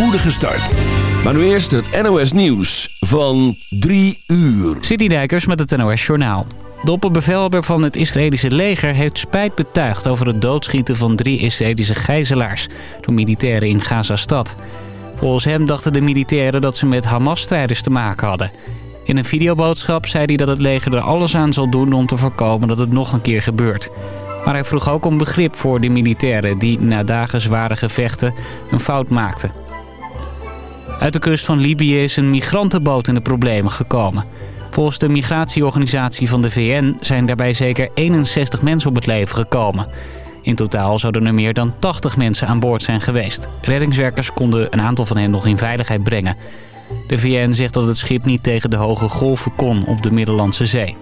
spoedige start. Maar nu eerst het NOS Nieuws van 3 uur. Citydijkers met het NOS Journaal. De opperbevelhebber van het Israëlische leger heeft spijt betuigd... over het doodschieten van drie Israëlische gijzelaars... door militairen in Gaza-stad. Volgens hem dachten de militairen dat ze met Hamas-strijders te maken hadden. In een videoboodschap zei hij dat het leger er alles aan zal doen... om te voorkomen dat het nog een keer gebeurt. Maar hij vroeg ook om begrip voor de militairen... die na dagen zware gevechten een fout maakten. Uit de kust van Libië is een migrantenboot in de problemen gekomen. Volgens de migratieorganisatie van de VN zijn daarbij zeker 61 mensen op het leven gekomen. In totaal zouden er meer dan 80 mensen aan boord zijn geweest. Reddingswerkers konden een aantal van hen nog in veiligheid brengen. De VN zegt dat het schip niet tegen de hoge golven kon op de Middellandse Zee.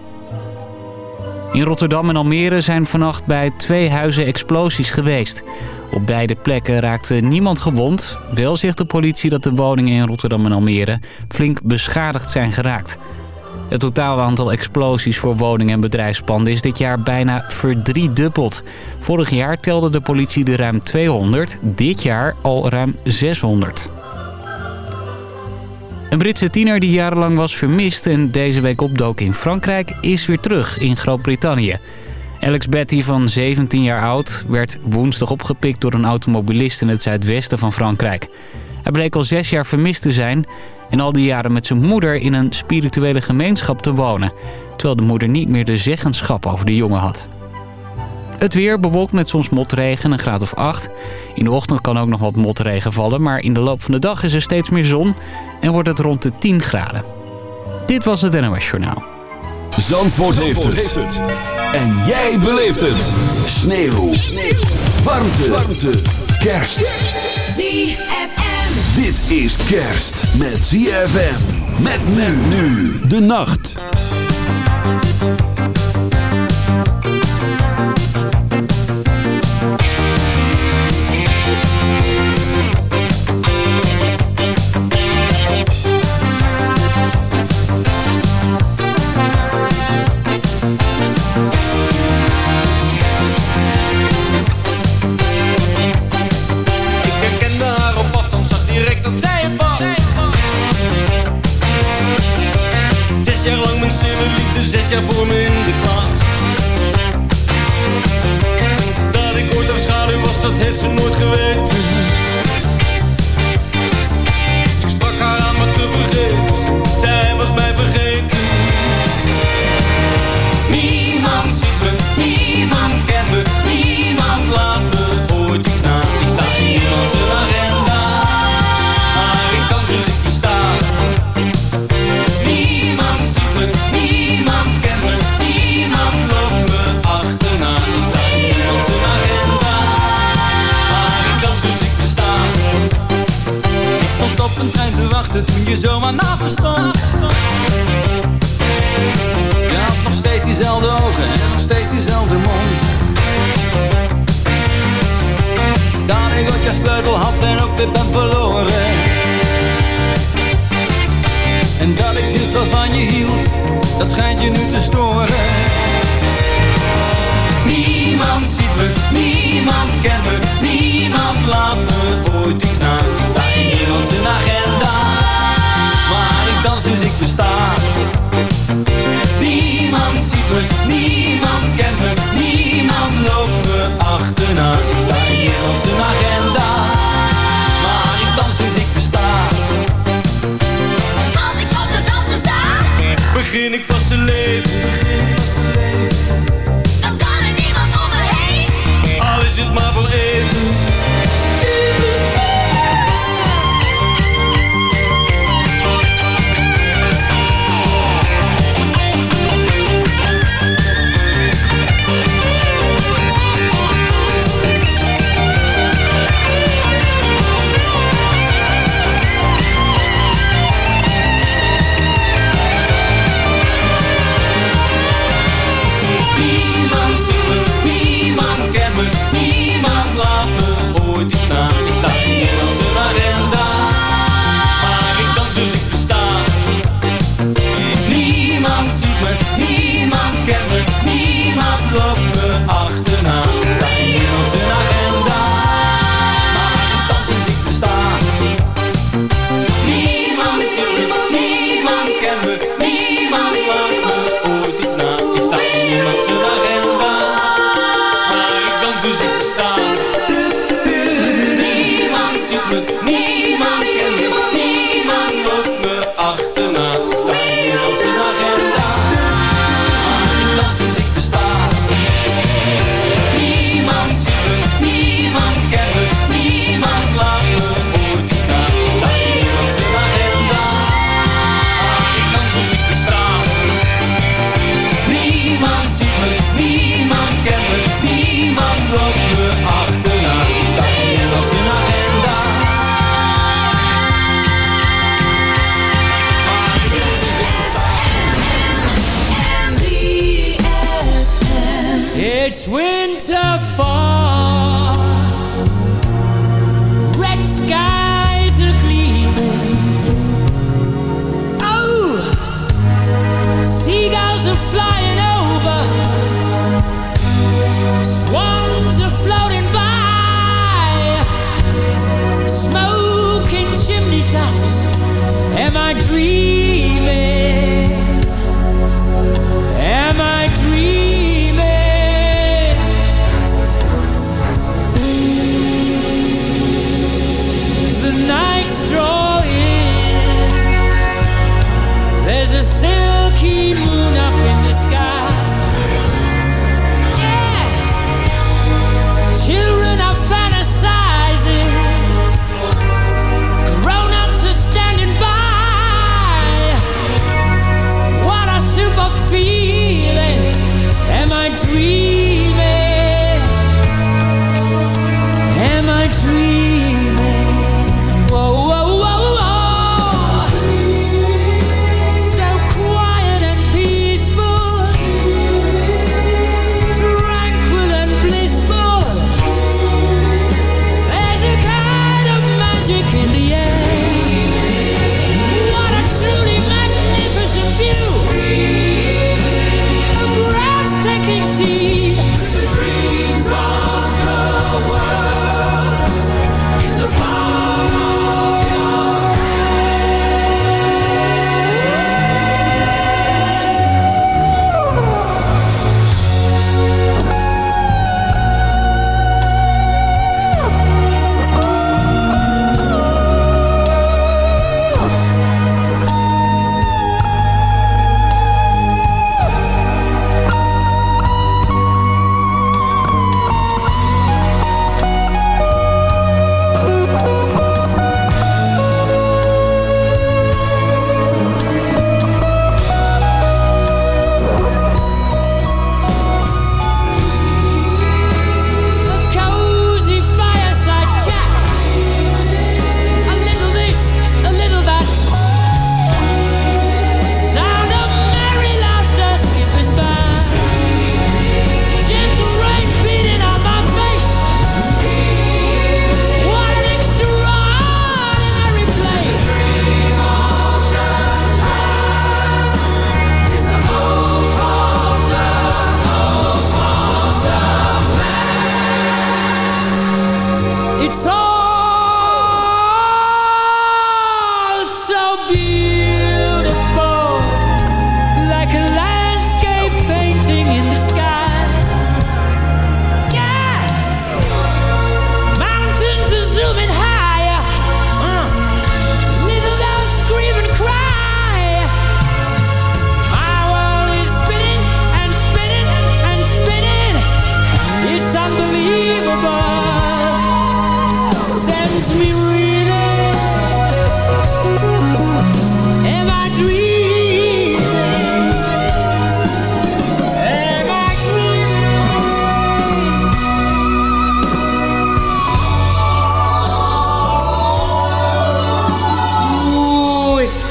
In Rotterdam en Almere zijn vannacht bij twee huizen explosies geweest. Op beide plekken raakte niemand gewond. Wel zegt de politie dat de woningen in Rotterdam en Almere flink beschadigd zijn geraakt. Het totale aantal explosies voor woningen en bedrijfspanden is dit jaar bijna verdriedubbeld. Vorig jaar telde de politie er ruim 200, dit jaar al ruim 600. Een Britse tiener die jarenlang was vermist en deze week opdook in Frankrijk... is weer terug in Groot-Brittannië. Alex Betty van 17 jaar oud werd woensdag opgepikt door een automobilist in het zuidwesten van Frankrijk. Hij bleek al zes jaar vermist te zijn en al die jaren met zijn moeder in een spirituele gemeenschap te wonen. Terwijl de moeder niet meer de zeggenschap over de jongen had. Het weer bewolkt met soms motregen, een graad of 8. In de ochtend kan ook nog wat motregen vallen, maar in de loop van de dag is er steeds meer zon en wordt het rond de 10 graden. Dit was het NOS Journaal. Zandvoort, heeft, het. En jij beleeft het. Sneeuw. Sneeuw. Warmte. Warmte. Kerst. ZFM. Dit is kerst met ZFM. Met men nu. De nacht.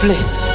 Bliss.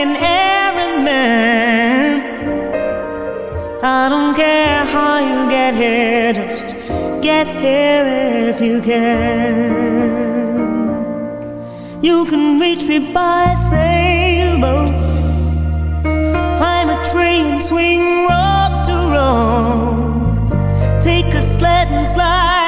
an errand man. I don't care how you get here, just get here if you can. You can reach me by sailboat, climb a train, swing rope to rope, take a sled and slide.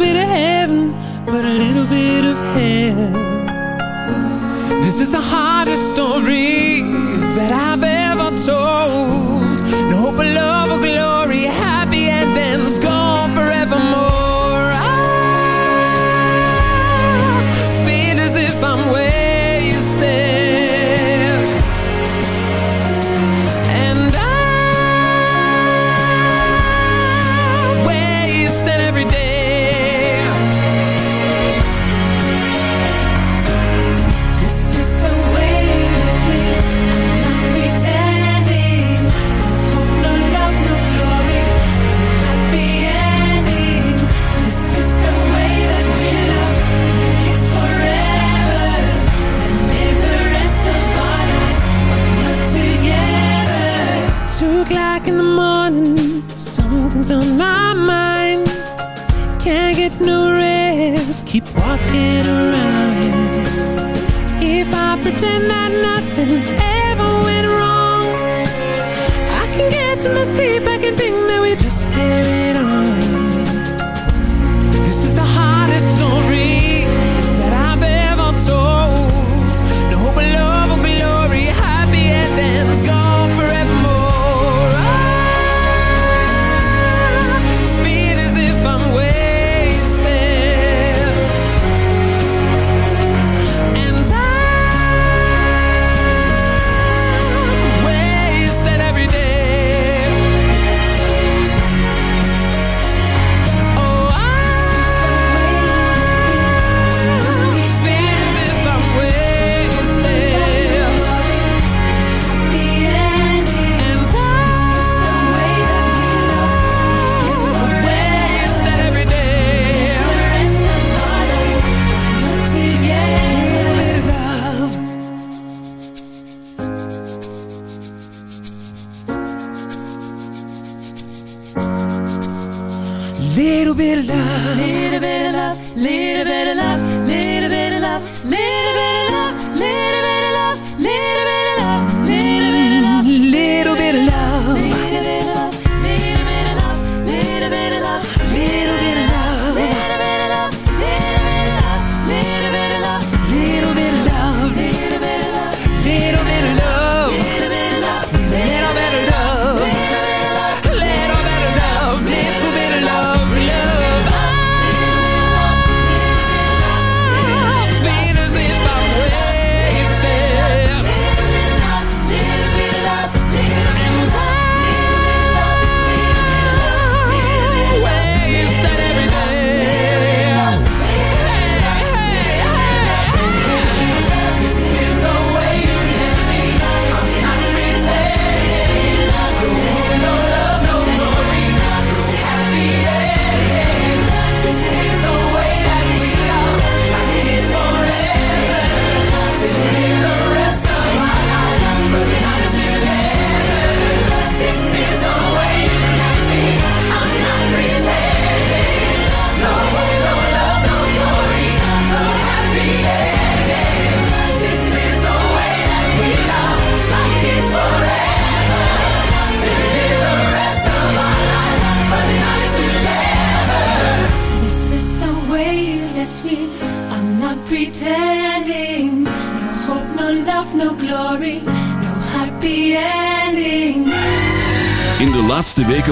bit of heaven, but a little bit of hell. This is the hardest story that I've ever told. No hope of love or glory. keep walking around. If I pretend that nothing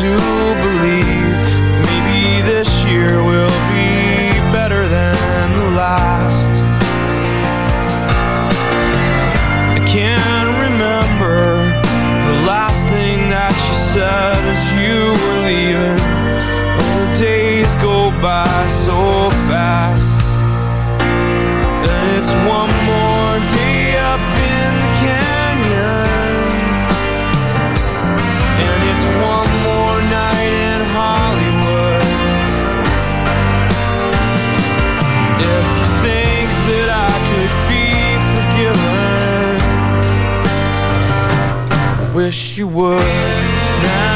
to believe maybe this year will be better than the last. I can't remember the last thing that you said as you were leaving. The days go by so fast, and it's one. wish you would. Now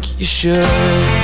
think you should.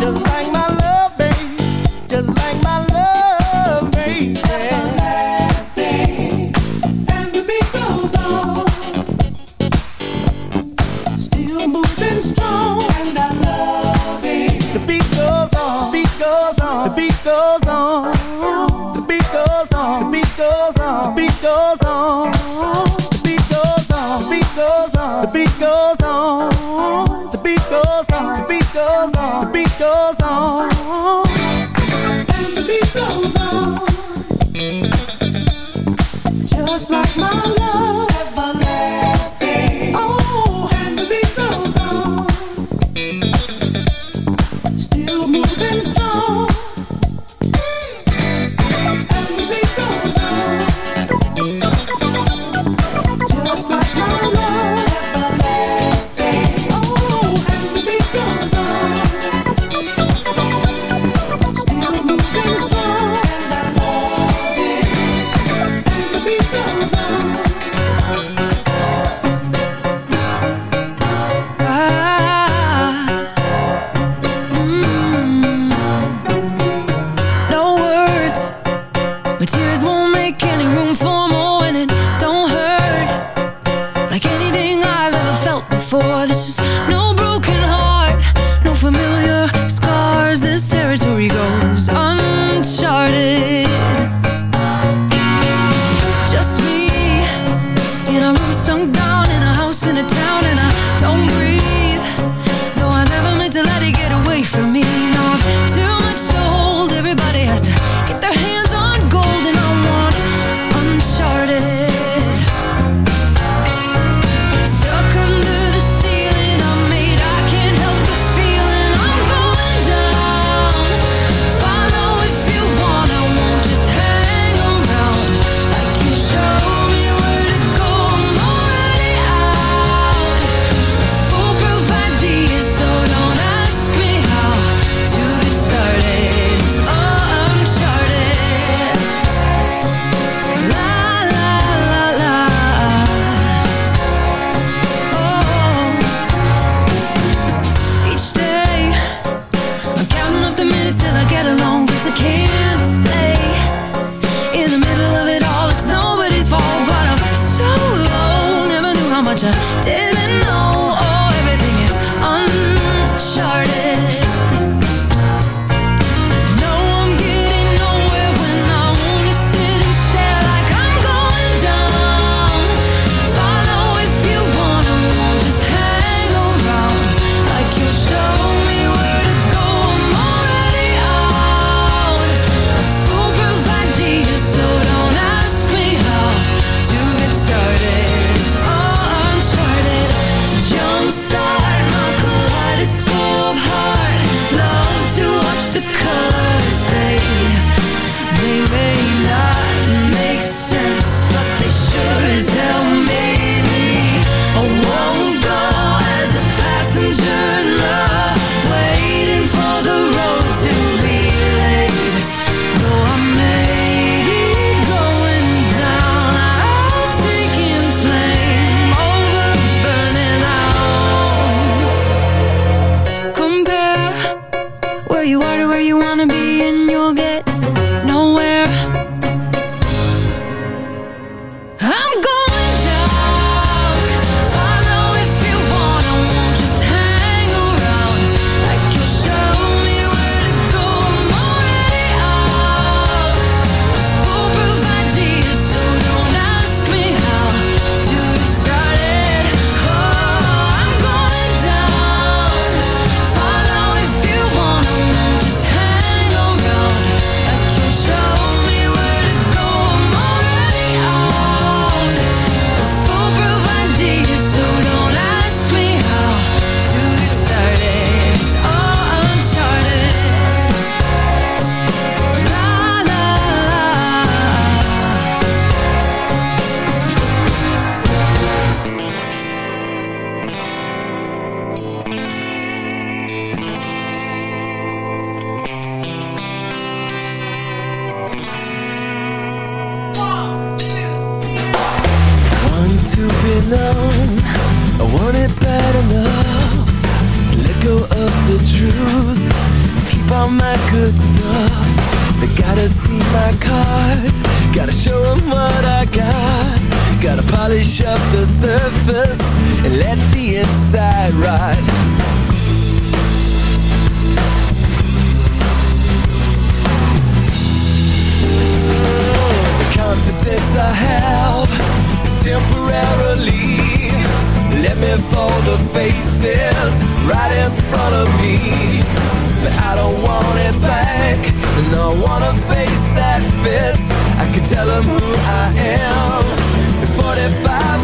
just like my 45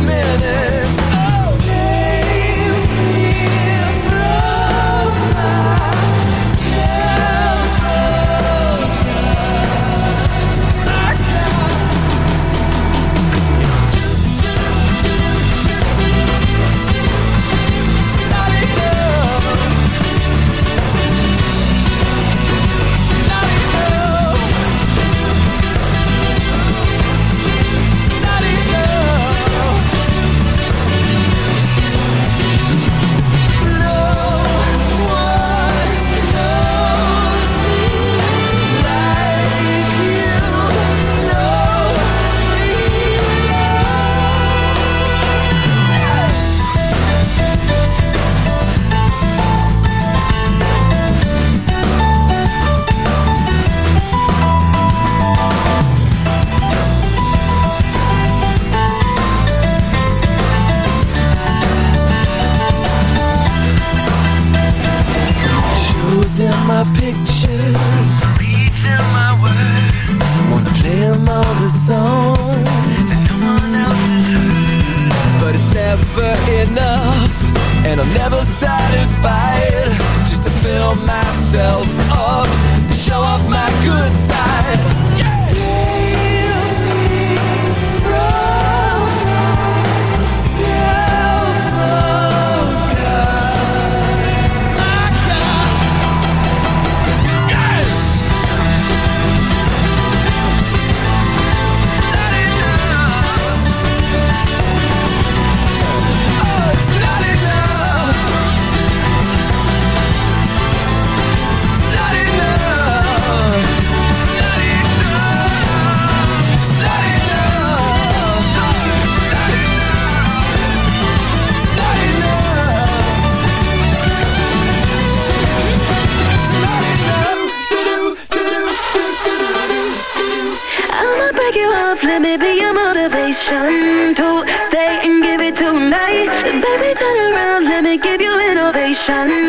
Shine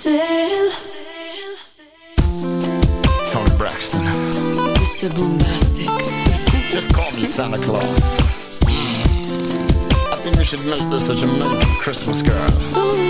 sail. Toni Braxton. Mr. Boombastic. Just call me Santa Claus. I think we should make this such a American Christmas, girl. Ooh.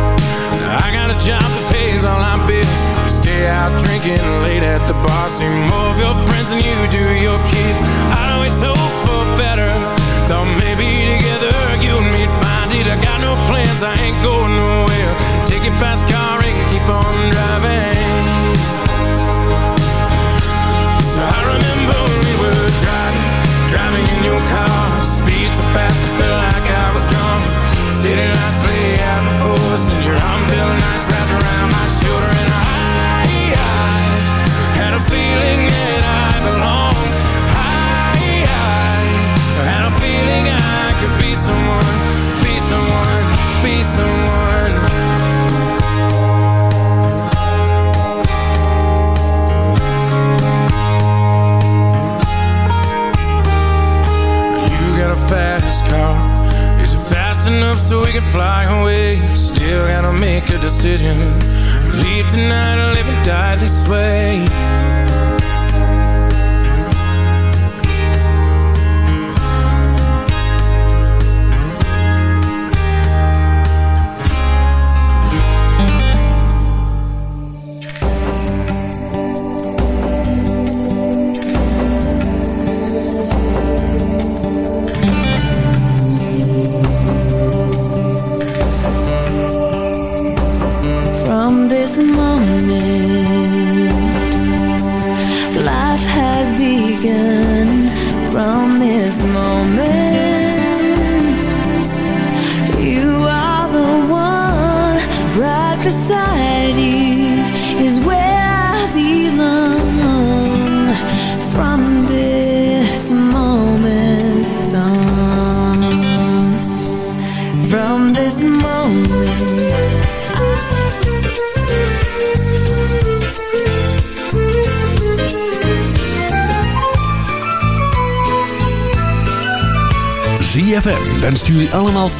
I got a job that pays all my bills. We stay out drinking late at the bar. See more of your friends than you do your kids. I'd always hope for better. Thought maybe together you and me'd find it. I got no plans, I ain't going nowhere. Take your fast car and keep on driving. So I remember